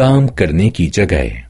काम करने की जगह